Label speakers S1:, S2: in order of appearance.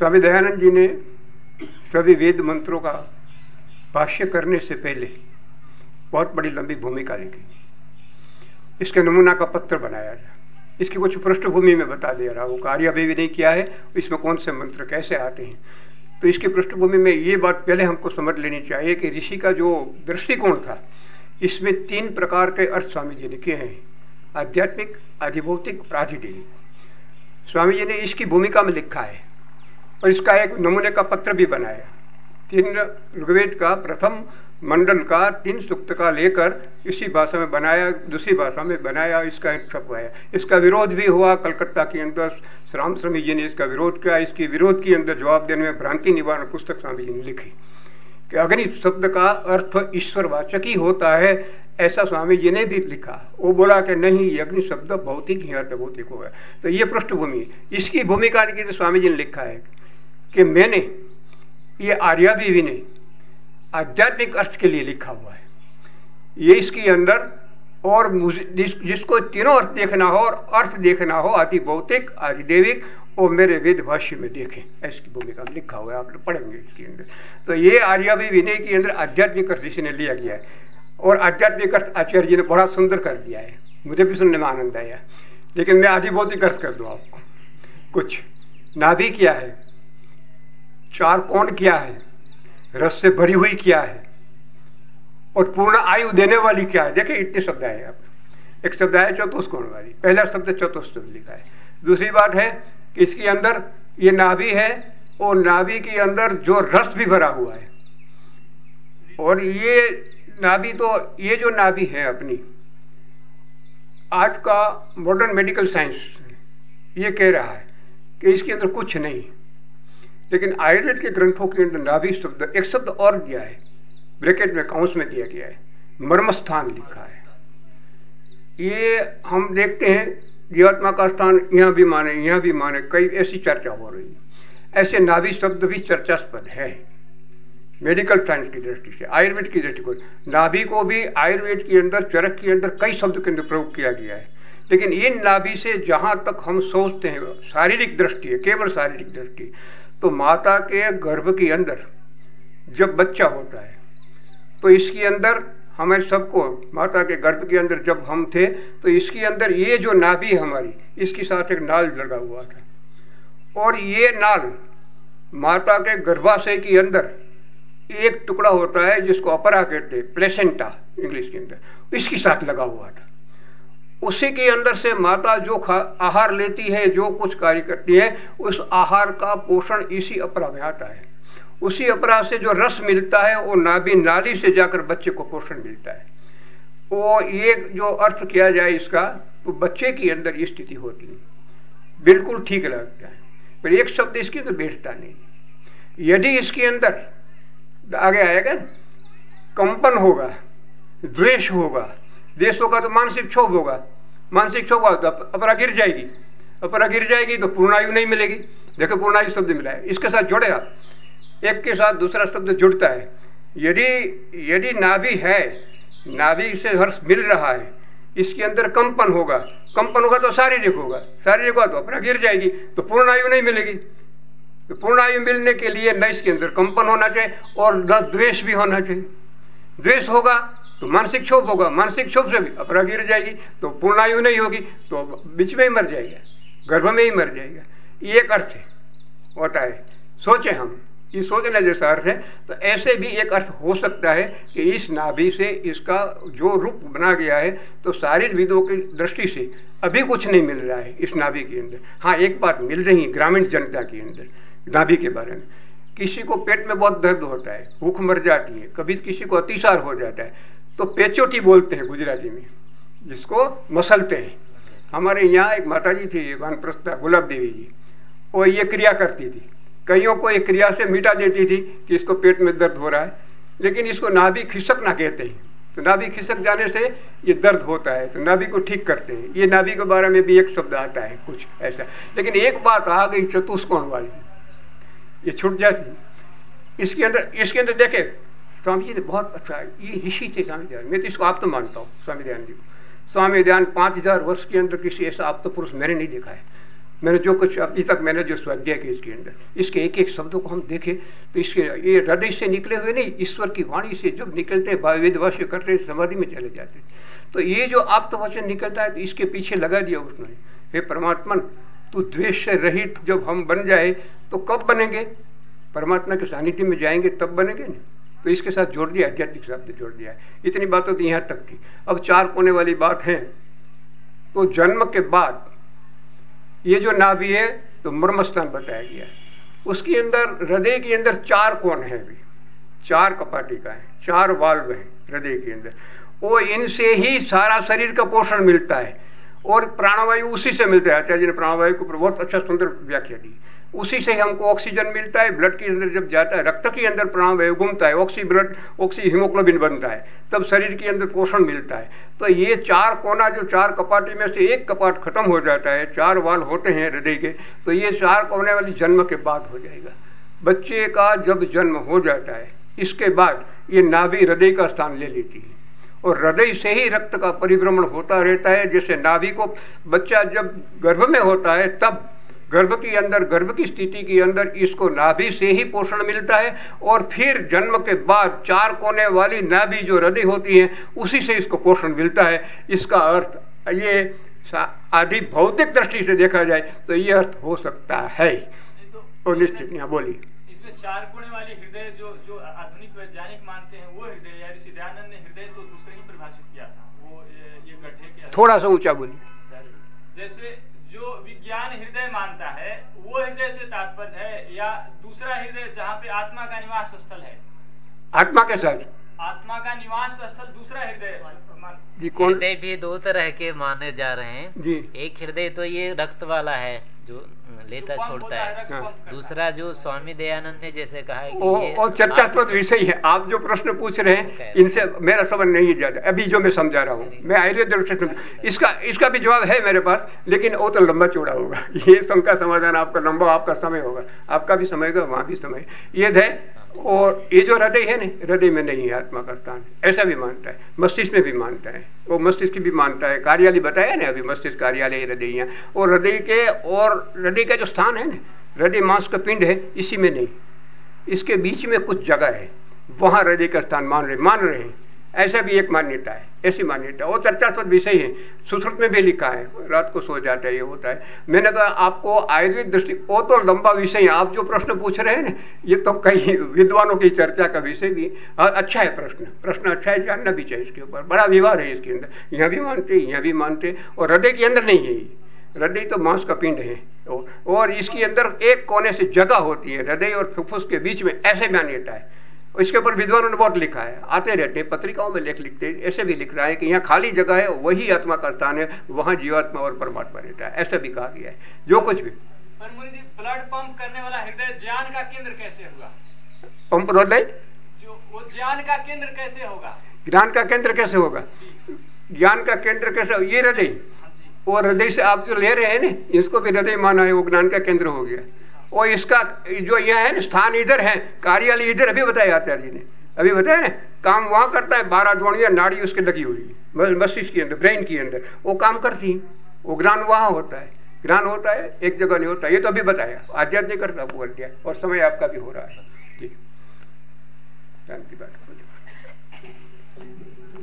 S1: स्वामी दयानंद जी ने सभी वेद मंत्रों का भाष्य करने से पहले बहुत बड़ी लंबी भूमिका लिखी। इसके नमूना का पत्र बनाया जाए इसकी कुछ पृष्ठभूमि में बता दे रहा हूँ। कार्य अभी भी नहीं किया है। इसमें कौन से मंत्र कैसे आते हैं? तो इसकी पृष्ठभूमि में ये बात पहले हमको समझ लेनी चाहिए कि ऋषि का जो दृष्टिकोण था, इसमें तीन प्रकार के अर्थ स्वामी जी ने किए हैं। आध्यात्मिक, आधिभौतिक प्राधिदेविक स्वामी जी ने इसकी भूमिका में लिखा है। और इसका एक नमूने का पत्र भी बनाया तीन ऋग्वेद का प्रथम मंडल का तीन सूक्त का लेकर इसी भाषा में बनाया, दूसरी भाषा में बनाया, इसका एक छपवाया इसका विरोध भी हुआ, कलकत्ता के अंदर राम स्वामी जी ने इसका विरोध किया। इसके विरोध के अंदर जवाब देने में भ्रांति निवारण पुस्तक स्वामी जी ने लिखी कि अग्नि शब्द का अर्थ ईश्वरवाचक ही होता है, ऐसा स्वामी जी ने भी लिखा। वो बोला कि नहीं, ये अग्नि शब्द भौतिक ही अर्थ भौतिक होगा तो ये पृष्ठभूमि, इसकी भूमिका तो स्वामी जी ने लिखा है। कि मैंने ये आर्याबीवी ने आध्यात्मिक अर्थ के लिए लिखा हुआ है। ये इसके अंदर और जिस, जिसको तीनों अर्थ देखना हो और अर्थ देखना हो आदि भौतिक आदि देविक वो मेरे वेद भाष्य में देखें। ऐसी भूमिका में लिखा हुआ है आप लोग पढ़ेंगे इसके अंदर। तो ये आर्यावी विनय के अंदर आध्यात्मिक अर्थ जिसने लिया गया है और आध्यात्मिक अर्थ आचार्य जी ने बड़ा सुंदर कर दिया है। मुझे भी सुनने में आनंद आया। लेकिन मैं आदि भौतिक अर्थ कर दूँ आपको। कुछ नाभि क्या है चार कौन क्या है? रस से भरी हुई क्या है और पूर्ण आयु देने वाली क्या है? देखिए, इतने शब्द आए आप एक शब्द है चतुष्कोण वाली? पहला शब्द चतुष्ट लिखा है। दूसरी बात है कि इसके अंदर ये नाभि है और नाभि के अंदर जो रस भी भरा हुआ है। और ये नाभि तो ये जो नाभि है अपनी, आज का मॉडर्न मेडिकल साइंस ये कह रहा है कि इसके अंदर कुछ नहीं। लेकिन आयुर्वेद के ग्रंथों के अंदर नाभि शब्द एक शब्द और दिया है। ब्रैकेट में काउंस में दिया गया है। मर्मस्थान लिखा है। ये हम देखते हैं, जीवात्मा का स्थान यहाँ भी माने, यहाँ भी माने, कई ऐसी चर्चा हो रही है। ऐसे नाभि शब्द भी चर्चास्पद है। मेडिकल साइंस की दृष्टि से, आयुर्वेद की दृष्टि को नाभि को भी आयुर्वेद के अंदर, चरक के अंदर कई शब्द के अंदर प्रयोग किया गया है। लेकिन इन नाभि से जहाँ तक हम सोचते हैं, शारीरिक दृष्टि है, केवल शारीरिक दृष्टि तो माता के गर्भ के अंदर जब बच्चा होता है तो इसके अंदर हमें सबको, माता के गर्भ के अंदर जब हम थे तो इसके अंदर ये जो नाभि हमारी, इसके साथ एक नाल लगा हुआ था। और ये नाल माता के गर्भाशय के अंदर एक टुकड़ा होता है जिसको अपरा कहते प्लेसेंटा, इंग्लिश के अंदर, इसके साथ लगा हुआ था। उसी के अंदर से माता जो आहार लेती है, जो कुछ कार्य करती है, उस आहार का पोषण इसी अपरा में आता है। उसी अपरा से जो रस मिलता है, वो नाभि नाली से जाकर बच्चे को पोषण मिलता है। वो ये जो अर्थ किया जाए इसका तो बच्चे के अंदर ये स्थिति होती है। बिल्कुल ठीक लगता है। पर एक शब्द इसके अंदर बैठता नहीं। यदि इसके अंदर, आगे आएगा, कंपन होगा, द्वेष होगा द्वेष होगा तो मानसिक क्षोभ होगा। मानसिक क्षोभ होगा तो अपरा गिर जाएगी। अपरा गिर जाएगी तो पूर्णायु नहीं मिलेगी। देखो पूर्णायु शब्द मिला है। इसके साथ जुड़ेगा। एक के साथ दूसरा शब्द जुड़ता है। यदि यदि नाभि है, नाभि से हर्ष मिल रहा है, इसके अंदर कंपन होगा। कंपन होगा तो शारीरिक होगा। शारीरिक होगा तो अपना गिर जाएगी तो पूर्णायु नहीं मिलेगी। तो पूर्णायु मिलने के लिए न इसके अंदर कंपन होना चाहिए और न द्वेष भी होना चाहिए। द्वेष होगा तो मानसिक क्षोभ होगा, मानसिक क्षोभ से भी अपना गिर जाएगी तो पूर्णायु नहीं होगी तो बीच में ही मर जाएगा, गर्भ में ही मर जाएगा। ये एक अर्थ है, होता है। सोचे हम, ये सोचने जैसा अर्थ है तो ऐसे भी एक अर्थ हो सकता है कि इस नाभि से इसका जो रूप बना गया है तो शारीर विदों की दृष्टि से अभी कुछ नहीं मिल रहा है इस नाभि के अंदर। हाँ एक बात मिल रही है ग्रामीण जनता के अंदर, नाभि के बारे में। किसी को पेट में बहुत दर्द होता है, भूख मर जाती है, कभी किसी को अतिसार हो जाता है तो पेचोटी बोलते हैं गुजराती में, जिसको मसलते हैं। हमारे यहाँ एक माता जी थी वानप्रस्था गुलाब देवी जी। वो ये क्रिया करती थी। कईयों को एक क्रिया से मिटा देती थी कि इसको पेट में दर्द हो रहा है। लेकिन इसको नाभि खिसक ना कहते हैं। तो नाभि खिसक जाने से ये दर्द होता है तो नाभि को ठीक करते हैं। ये नाभि के बारे में भी एक शब्द आता है, कुछ ऐसा। लेकिन एक बात आ गई चतुष्कोण वाली। ये छूट जाती। इसके अंदर इसके अंदर देखे स्वामी जी ने बहुत अच्छा ये ऋषि थे स्वामी दयान मैं तो इसको आप तो मानता हूँ, स्वामी दयान जी। को स्वामी दयान पाँच हज़ार वर्ष के अंदर किसी ऐसा आप तो पुरुष मैंने नहीं देखा है। मैंने जो कुछ अभी तक मैंने जो स्वाध्याय किया इसके अंदर, इसके एक एक शब्दों को हम देखें तो इसके, ये हृदय से निकले हुए नहीं, ईश्वर की वाणी से जब निकलते वेद वाष्य करते समाधि में चले जाते तो ये जो आप तो वचन निकलता है तो इसके पीछे लगा दिया उसने। हे परमात्मन, तू द्वेष से रहित जब हम बन जाए तो कब बनेंगे? परमात्मा के सानिध्य में जाएँगे, तब बनेंगे ना? तो इसके साथ जोड़ दिया, आध्यात्मिक शब्द जोड़ दिया। इतनी बातों तो यहाँ तक थी। अब चार कोने वाली बात है। तो जन्म के बाद ये जो नाभि है तो मर्मस्थान बताया गया है। उसके अंदर, हृदय के अंदर चार कोण है भी चार कपाटिका है, चार वाल्व है हृदय के अंदर। वो इनसे ही सारा शरीर का पोषण मिलता है। और प्राणवायु उसी से मिलता है। आचार्य ने प्राणवायु को बहुत अच्छा सुंदर व्याख्या दी। उसी से हमको ऑक्सीजन मिलता है ब्लड के अंदर जब जाता है, रक्त के अंदर प्राणवायु घूमता है ऑक्सी ब्लड ऑक्सी हीमोग्लोबिन बनता है, तब शरीर के अंदर पोषण मिलता है। तो ये चार कोना, जो चार कपाटी में से एक कपाट खत्म हो जाता है, चार वाल होते हैं हृदय के तो ये चार कोने वाली जन्म के बाद हो जाएगा। बच्चे का जब जन्म हो जाता है, इसके बाद ये नाभि हृदय का स्थान ले लेती है। और हृदय से ही रक्त का परिभ्रमण होता रहता है, जैसे नाभि को बच्चा जब गर्भ में होता है, तब गर्भ के अंदर गर्भ की स्थिति के अंदर इसको नाभि से ही पोषण मिलता है और फिर जन्म के बाद चार कोने वाली नाभि जो हृदय होती है उसी से इसको पोषण मिलता है। इसका अर्थ ये आदि भौतिक दृष्टि से देखा जाए तो ये अर्थ हो सकता है। तो निश्चित यहाँ बोलिए।
S2: चार कोने वाली हृदय जो जो आधुनिक वैज्ञानिक मानते हैं वो हृदय या ऋषि दयानंद ने हृदय तो दूसरे ही परिभाषित किया था। वो ये गड्ढे के
S1: थोड़ा सा ऊँचा बोलिए।
S2: जैसे जो विज्ञान हृदय मानता है वो हृदय से तात्पर्य है या दूसरा हृदय जहाँ पे आत्मा का निवास स्थल है?
S1: आत्मा के साथ
S2: आत्मा का निवास स्थल दूसरा हृदय
S3: हृदय भी दो तरह के माने जा रहे हैं। जी। एक हृदय तो ये रक्त वाला है जो लेता छोड़ता है। दूसरा जो स्वामी दयानंद ने जैसे कहा है
S1: कि ओ, ये और चर्चास्पद विषय है आप जो प्रश्न पूछ रहे हैं इनसे मेरा समझ नहीं जाता अभी जो मैं समझा रहा हूँ मैं आयुर्वेद इसका इसका भी जवाब है मेरे पास लेकिन वो तो लंबा चौड़ा होगा। ये शंका समाधान आपका लंबा आपका समय होगा। आपका भी समय होगा वहाँ भी समय। ये है और ये जो हृदय है ना, हृदय में नहीं है आत्मा का स्थान। ऐसा भी मानता है। मस्तिष्क में भी मानता है। वो मस्तिष्क भी मानता है। कार्यालय बताया ना अभी, मस्तिष्क, कार्यालय, हृदय और हृदय के और हृदय का जो स्थान है ना, हृदय मांस का पिंड है, इसी में नहीं। इसके बीच में कुछ जगह है। वहाँ हृदय का स्थान मान रहे मान रहे हैं। ऐसा भी एक मान्यता है, ऐसी मान्यता। वो चर्चास्पद विषय है। सुश्रुत में भी लिखा है, रात को सो जाता है, ये होता है। मैंने कहा, आपको आयुर्वेद दृष्टि, वो तो लंबा विषय है। आप जो प्रश्न पूछ रहे हैं ना, ये तो कई विद्वानों की चर्चा का विषय भी हाँ अच्छा है प्रश्न। प्रश्न अच्छा है, जानना भी चाहिए इसके ऊपर। बड़ा विवाद है इसके अंदर। यहाँ भी मानते, यहाँ भी मानते, और हृदय के अंदर नहीं है ये। हृदय तो मांस का पिंड है। और इसके अंदर एक कोने से जगह होती है, हृदय और फुफ्फुस के बीच में, ऐसे मान्यता है। इसके ऊपर विद्वानों ने बहुत लिखा है। आते रहते हैं पत्रिकाओं में लेख लिखते हैं ऐसे भी लिख रहा है कि यहाँ खाली जगह है वही आत्मा का स्थान है वहाँ जीवात्मा और परमात्मा रहता है। ऐसा भी कहा गया है। जो कुछ भी।
S2: ब्लड पंप करने वाला हृदय ज्ञान का केंद्र कैसे होगा?
S1: पंप हृदय
S2: जो वो ज्ञान का केंद्र कैसे होगा?
S1: ज्ञान का केंद्र कैसे होगा? ज्ञान का केंद्र कैसे ये हृदय। वो हृदय से आप जो ले रहे हैं ना इसको भी हृदय माना है वो ज्ञान का केंद्र हो गया। और इसका जो यह है स्थान इधर है, कार्यालय इधर, अभी बताया आचार्य जी ने। अभी बताया ना, काम वहाँ करता है, बारह जोड़िया नाड़ी उसके लगी हुई है मस्तिष्क के अंदर, ब्रेन के अंदर। वो काम करती है। वो ज्ञान वहाँ होता है। ज्ञान होता है, एक जगह नहीं होता। ये तो अभी बताया। आध्यात्मिक करता बोल दिया और समय आपका भी हो रहा है। जी। शांति बात